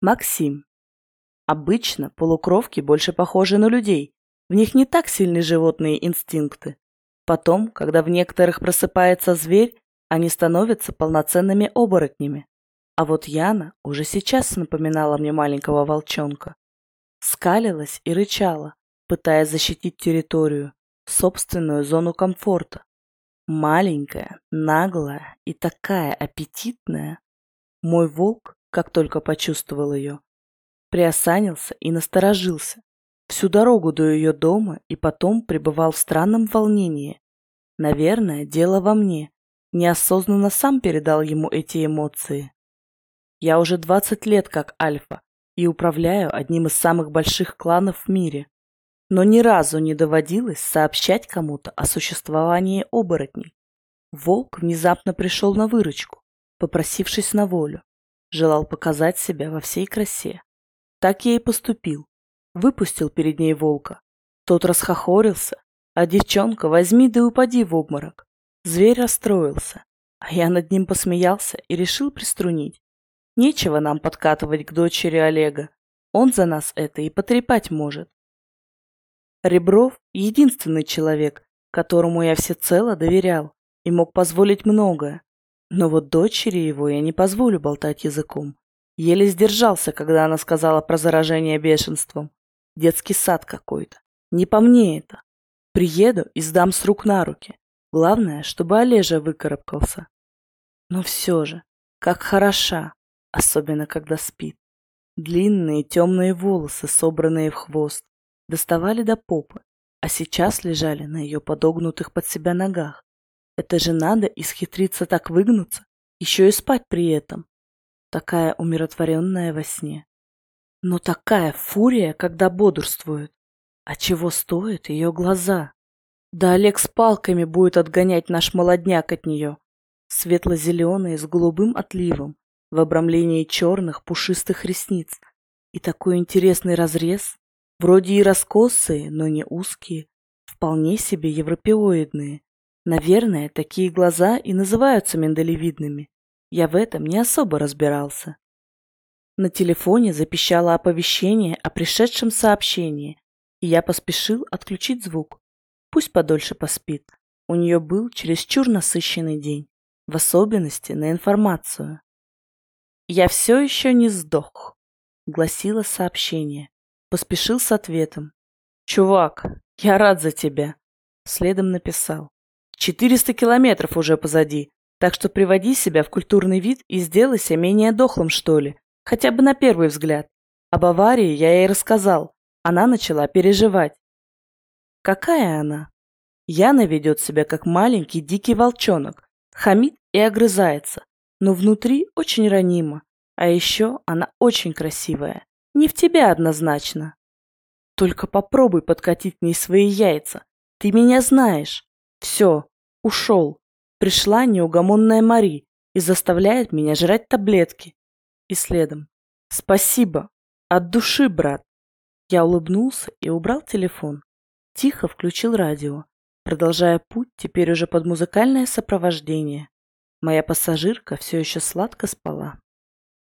Максим. Обычно полукровки больше похожи на людей. В них не так сильны животные инстинкты. Потом, когда в некоторых просыпается зверь, они становятся полноценными оборотнями. А вот Яна уже сейчас напоминала мне маленького волчонка. Скалилась и рычала, пытаясь защитить территорию, собственную зону комфорта. Маленькая, наглая и такая аппетитная. Мой волк, как только почувствовал ее, приосанился и насторожился. Всю дорогу до ее дома и потом пребывал в странном волнении. Наверное, дело во мне. Неосознанно сам передал ему эти эмоции. Я уже 20 лет как Альфа и управляю одним из самых больших кланов в мире. Но ни разу не доводилось сообщать кому-то о существовании оборотней. Волк внезапно пришел на выручку, попросившись на волю. Желал показать себя во всей красе. Так я и поступил. Выпустил перед ней волка. Тот расхохорился, а девчонка возьми да упади в обморок. Зверь расстроился, а я над ним посмеялся и решил приструнить. Нечего нам подкатывать к дочери Олега. Он за нас это и потрепать может. Ребров — единственный человек, которому я всецело доверял и мог позволить многое. Но вот дочери его я не позволю болтать языком. Еле сдержался, когда она сказала про заражение бешенством. Детский сад какой-то. Не по мне это. Приеду и сдам с рук на руки. Главное, чтобы Олежа выкарабкался. Но все же, как хороша, особенно когда спит. Длинные темные волосы, собранные в хвост, доставали до попы, а сейчас лежали на ее подогнутых под себя ногах. Это же надо исхитриться так выгнуться, еще и спать при этом. Такая умиротворенная во сне. Но такая фурия, когда бодрствует. А чего стоят ее глаза? Да Олег с палками будет отгонять наш молодняк от нее. Светло-зеленые с голубым отливом, в обрамлении черных пушистых ресниц. И такой интересный разрез. Вроде и раскосые, но не узкие. Вполне себе европеоидные. Наверное, такие глаза и называются миндалевидными. Я в этом не особо разбирался. На телефоне запищало оповещение о пришедшем сообщении, и я поспешил отключить звук. Пусть подольше поспит. У нее был чересчур насыщенный день, в особенности на информацию. «Я все еще не сдох», — гласило сообщение. Поспешил с ответом. «Чувак, я рад за тебя», — следом написал. «Четыреста километров уже позади, так что приводи себя в культурный вид и сделайся менее дохлым, что ли, хотя бы на первый взгляд. Об аварии я ей рассказал, она начала переживать. Какая она? Яна ведет себя как маленький дикий волчонок, хамит и огрызается, но внутри очень ранима. А еще она очень красивая. Не в тебя однозначно. Только попробуй подкатить мне свои яйца. Ты меня знаешь. Все, ушел. Пришла неугомонная Мари и заставляет меня жрать таблетки. И следом. Спасибо. От души, брат. Я улыбнулся и убрал телефон. Тихо включил радио, продолжая путь теперь уже под музыкальное сопровождение. Моя пассажирка все еще сладко спала.